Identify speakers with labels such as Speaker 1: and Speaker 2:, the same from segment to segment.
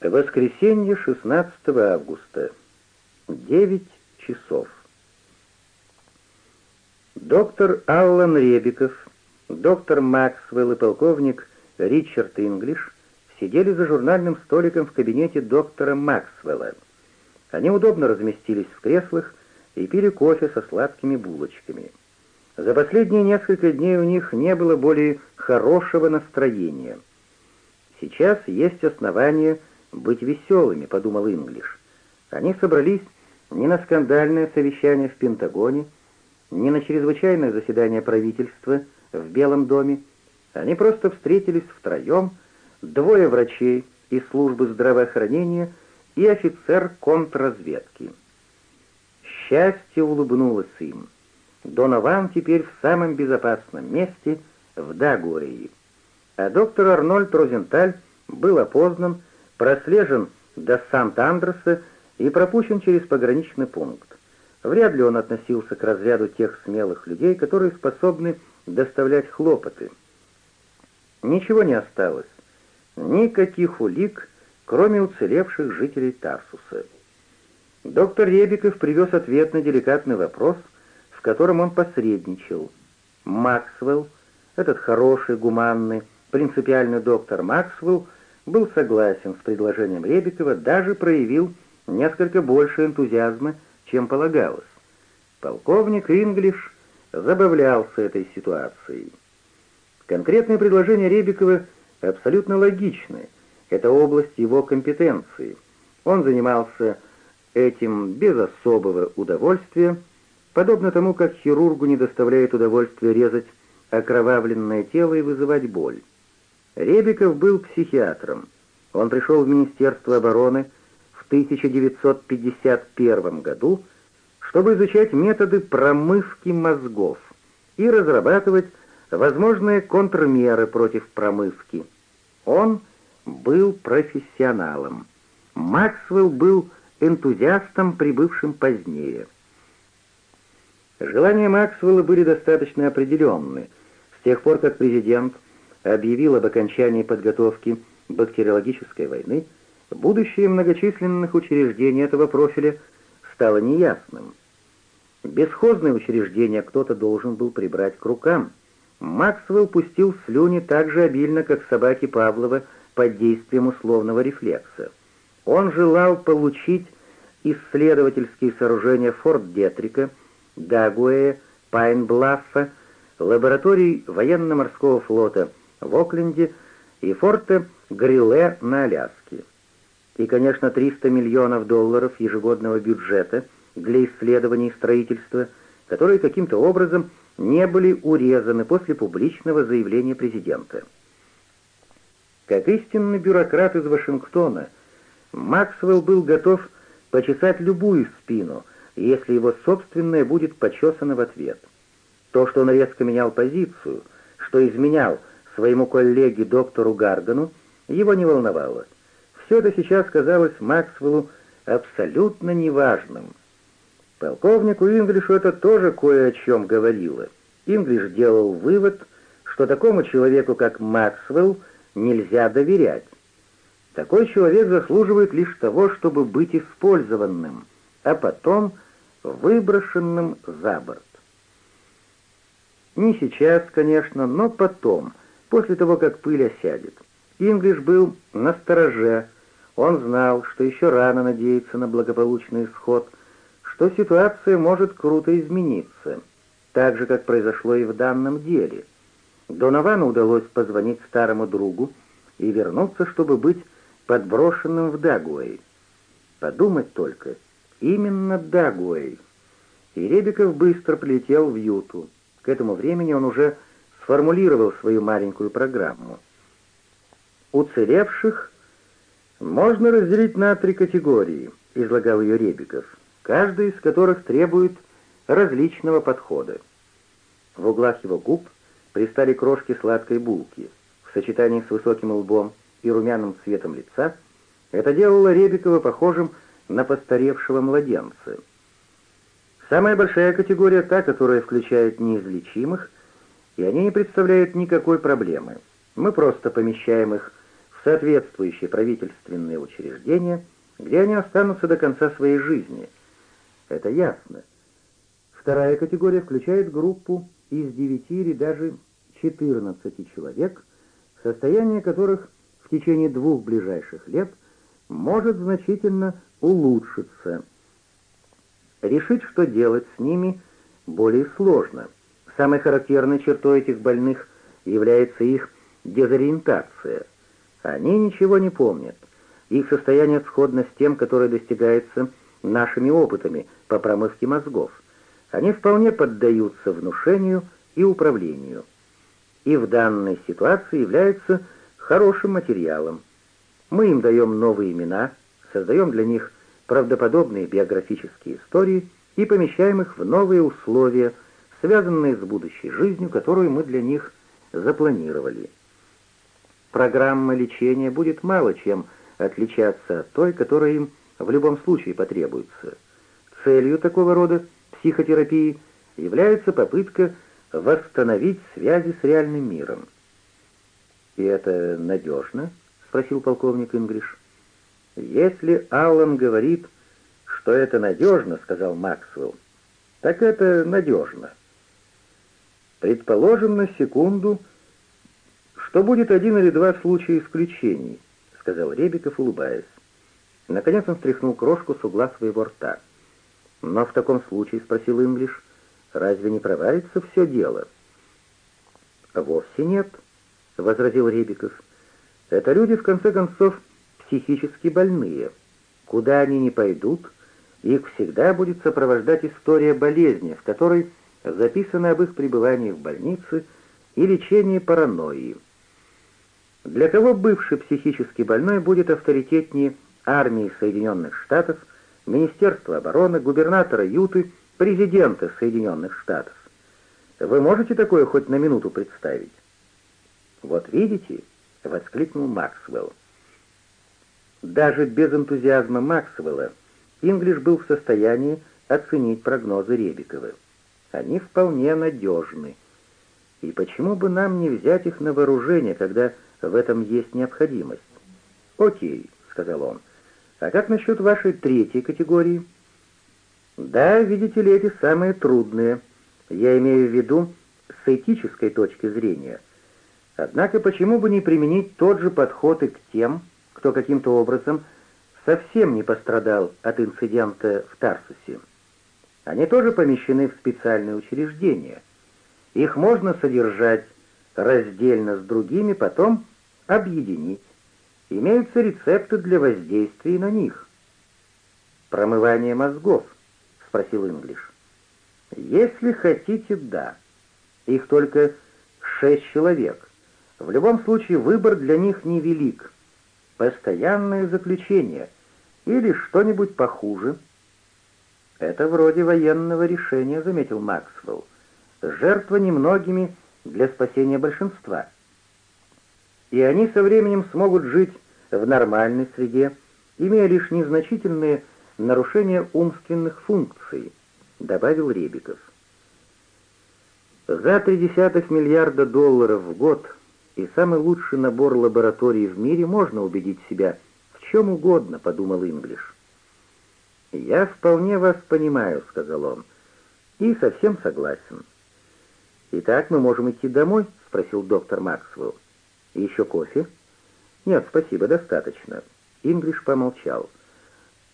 Speaker 1: Воскресенье, 16 августа. 9 часов. Доктор Аллан Ребиков, доктор Максвелл и полковник Ричард Инглиш сидели за журнальным столиком в кабинете доктора Максвелла. Они удобно разместились в креслах и пили кофе со сладкими булочками. За последние несколько дней у них не было более хорошего настроения. Сейчас есть основания быть веселыми», — подумал Инглиш. Они собрались не на скандальное совещание в Пентагоне, не на чрезвычайное заседание правительства в Белом доме. Они просто встретились втроем, двое врачей из службы здравоохранения и офицер контрразведки. Счастье улыбнулось им. Донован теперь в самом безопасном месте, в Дагории, А доктор Арнольд Розенталь был опознан, прослежен до Санта-Андреса и пропущен через пограничный пункт. Вряд ли он относился к разряду тех смелых людей, которые способны доставлять хлопоты. Ничего не осталось. Никаких улик, кроме уцелевших жителей Тарсуса. Доктор Ребиков привез ответ на деликатный вопрос, в котором он посредничал. Максвелл, этот хороший, гуманный, принципиальный доктор Максвелл, был согласен с предложением Ребикова, даже проявил несколько больше энтузиазма, чем полагалось. Полковник Инглиш забавлялся этой ситуацией. Конкретное предложение Ребикова абсолютно логичное. Это область его компетенции. Он занимался этим без особого удовольствия, подобно тому, как хирургу не доставляет удовольствия резать окровавленное тело и вызывать боль. Ребиков был психиатром. Он пришел в Министерство обороны в 1951 году, чтобы изучать методы промывки мозгов и разрабатывать возможные контрмеры против промывки. Он был профессионалом. Максвелл был энтузиастом, прибывшим позднее. Желания Максвелла были достаточно определенны. С тех пор, как президент – объявил об окончании подготовки бактериологической войны, будущее многочисленных учреждений этого профиля стало неясным. Бесхозные учреждения кто-то должен был прибрать к рукам. Максвелл пустил слюни так же обильно, как собаки Павлова под действием условного рефлекса. Он желал получить исследовательские сооружения Форт Детрика, Дагуэя, Пайнблаффа, лабораторий военно-морского флота в Окленде и Форте Гриле на Аляске. И, конечно, 300 миллионов долларов ежегодного бюджета для исследований и строительства, которые каким-то образом не были урезаны после публичного заявления президента. Как истинный бюрократ из Вашингтона, Максвелл был готов почесать любую спину, если его собственное будет почесано в ответ. То, что он резко менял позицию, что изменял – своему коллеге доктору Гаргану, его не волновало. Все это сейчас казалось Максвеллу абсолютно неважным. Полковнику Инглишу это тоже кое о чем говорило. Инглиш делал вывод, что такому человеку, как Максвелл, нельзя доверять. Такой человек заслуживает лишь того, чтобы быть использованным, а потом выброшенным за борт. Не сейчас, конечно, но потом — после того, как пыль осядет. Инглиш был на стороже. Он знал, что еще рано надеяться на благополучный исход, что ситуация может круто измениться, так же, как произошло и в данном деле. Доновану удалось позвонить старому другу и вернуться, чтобы быть подброшенным в Дагуэй. Подумать только, именно Дагуэй. И Ребиков быстро прилетел в Юту. К этому времени он уже сформулировал свою маленькую программу. «Уцелевших можно разделить на три категории», — излагал ее Ребиков, каждая из которых требует различного подхода. В углах его губ пристали крошки сладкой булки. В сочетании с высоким лбом и румяным цветом лица это делало Ребикова похожим на постаревшего младенца. Самая большая категория, та, которая включает неизлечимых — и они не представляют никакой проблемы. Мы просто помещаем их в соответствующие правительственные учреждения, где они останутся до конца своей жизни. Это ясно. Вторая категория включает группу из 9 или даже 14 человек, состояние которых в течение двух ближайших лет может значительно улучшиться. Решить, что делать с ними, более сложно – Самой характерной чертой этих больных является их дезориентация. Они ничего не помнят. Их состояние сходно с тем, которое достигается нашими опытами по промывке мозгов. Они вполне поддаются внушению и управлению. И в данной ситуации являются хорошим материалом. Мы им даем новые имена, создаем для них правдоподобные биографические истории и помещаем их в новые условия – связанные с будущей жизнью, которую мы для них запланировали. Программа лечения будет мало чем отличаться от той, которая им в любом случае потребуется. Целью такого рода психотерапии является попытка восстановить связи с реальным миром. «И это надежно?» — спросил полковник Ингриш. «Если Аллан говорит, что это надежно, — сказал Максвелл, — так это надежно. Предположим на секунду, что будет один или два случая исключений, сказал Ребиков, улыбаясь. Наконец он стряхнул крошку с угла своего рта. Но в таком случае, спросил Инглиш, разве не провалится все дело? Вовсе нет, возразил Ребиков. Это люди, в конце концов, психически больные. Куда они ни пойдут, их всегда будет сопровождать история болезни, в которой записаны об их пребывании в больнице и лечении паранойи. Для кого бывший психически больной будет авторитетнее армии Соединенных Штатов, Министерства обороны, губернатора Юты, президента Соединенных Штатов? Вы можете такое хоть на минуту представить? «Вот видите», — воскликнул Максвелл. Даже без энтузиазма Максвелла Инглиш был в состоянии оценить прогнозы Ребикова. Они вполне надежны. И почему бы нам не взять их на вооружение, когда в этом есть необходимость? «Окей», — сказал он. «А как насчет вашей третьей категории?» «Да, видите ли, эти самые трудные. Я имею в виду с этической точки зрения. Однако почему бы не применить тот же подход и к тем, кто каким-то образом совсем не пострадал от инцидента в Тарсусе?» Они тоже помещены в специальные учреждения. Их можно содержать раздельно с другими, потом объединить. Имеются рецепты для воздействия на них. «Промывание мозгов?» — спросил Инглиш. «Если хотите, да. Их только шесть человек. В любом случае выбор для них невелик. Постоянное заключение или что-нибудь похуже — «Это вроде военного решения», — заметил Максвелл. «Жертва немногими для спасения большинства». И они со временем смогут жить в нормальной среде, имея лишь незначительные нарушения умственных функций, добавил Ребиков. За три десятых миллиарда долларов в год и самый лучший набор лабораторий в мире можно убедить себя в чем угодно, подумал Инглиш. «Я вполне вас понимаю», — сказал он, — «и совсем согласен». «Итак, мы можем идти домой?» — спросил доктор Максвелл. «Еще кофе?» «Нет, спасибо, достаточно». Инглиш помолчал.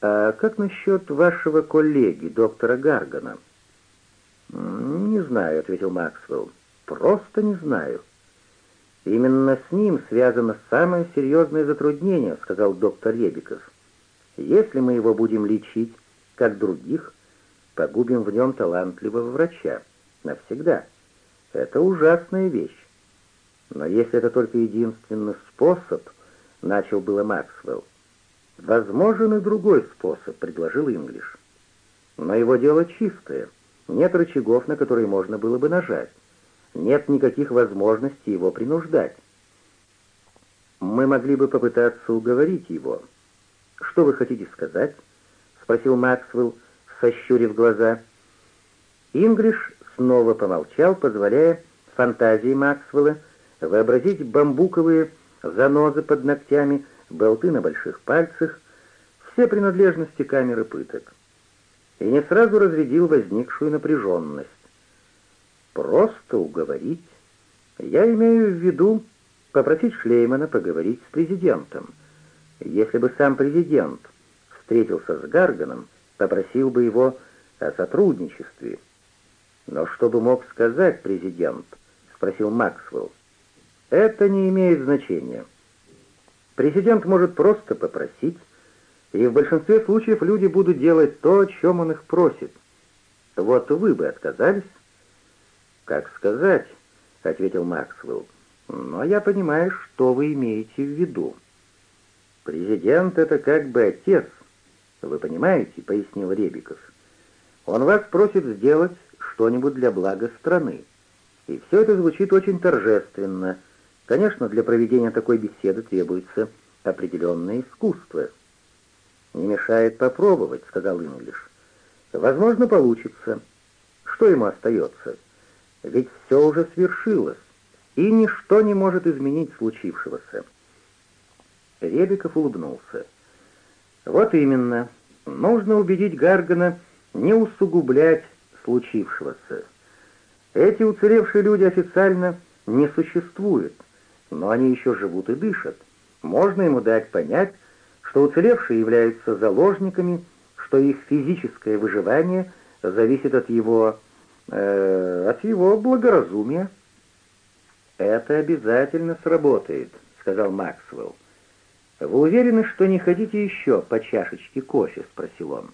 Speaker 1: «А как насчет вашего коллеги, доктора Гаргана?» «Не знаю», — ответил Максвелл. «Просто не знаю». «Именно с ним связано самое серьезное затруднение», — сказал доктор Ребиков. Если мы его будем лечить, как других, погубим в нем талантливого врача. Навсегда. Это ужасная вещь. Но если это только единственный способ, начал было Максвелл. Возможен и другой способ, предложил Инглиш. Но его дело чистое. Нет рычагов, на которые можно было бы нажать. Нет никаких возможностей его принуждать. Мы могли бы попытаться уговорить его, «Что вы хотите сказать?» — спросил Максвелл, сощурив глаза. Ингриш снова помолчал, позволяя фантазии Максвелла вообразить бамбуковые занозы под ногтями, болты на больших пальцах, все принадлежности камеры пыток. И не сразу разрядил возникшую напряженность. «Просто уговорить. Я имею в виду попросить Шлеймана поговорить с президентом». Если бы сам президент встретился с Гарганом, попросил бы его о сотрудничестве. «Но что бы мог сказать президент?» — спросил Максвелл. «Это не имеет значения. Президент может просто попросить, и в большинстве случаев люди будут делать то, о чем он их просит. Вот вы бы отказались?» «Как сказать?» — ответил Максвелл. «Но я понимаю, что вы имеете в виду». «Президент — это как бы отец, вы понимаете», — пояснил Ребиков. «Он вас просит сделать что-нибудь для блага страны. И все это звучит очень торжественно. Конечно, для проведения такой беседы требуется определенное искусство». «Не мешает попробовать», — сказал Инглиш. «Возможно, получится. Что ему остается? Ведь все уже свершилось, и ничто не может изменить случившегося». Ребиков улыбнулся. «Вот именно. Нужно убедить Гаргана не усугублять случившегося. Эти уцелевшие люди официально не существуют, но они еще живут и дышат. Можно ему дать понять, что уцелевшие являются заложниками, что их физическое выживание зависит от его... Э, от его благоразумия». «Это обязательно сработает», — сказал Максвелл. «Вы уверены, что не хотите еще по чашечке кофе?» — спросил он.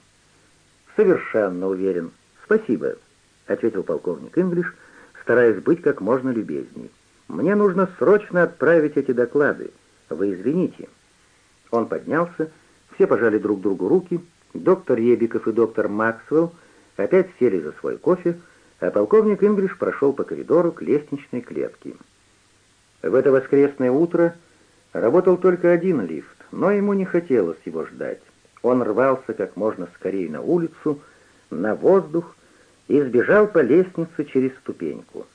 Speaker 1: «Совершенно уверен. Спасибо», — ответил полковник Инглиш, стараясь быть как можно любезней. «Мне нужно срочно отправить эти доклады. Вы извините». Он поднялся, все пожали друг другу руки, доктор Ебиков и доктор Максвелл опять сели за свой кофе, а полковник Инглиш прошел по коридору к лестничной клетке. В это воскресное утро Работал только один лифт, но ему не хотелось его ждать. Он рвался как можно скорее на улицу, на воздух и сбежал по лестнице через ступеньку.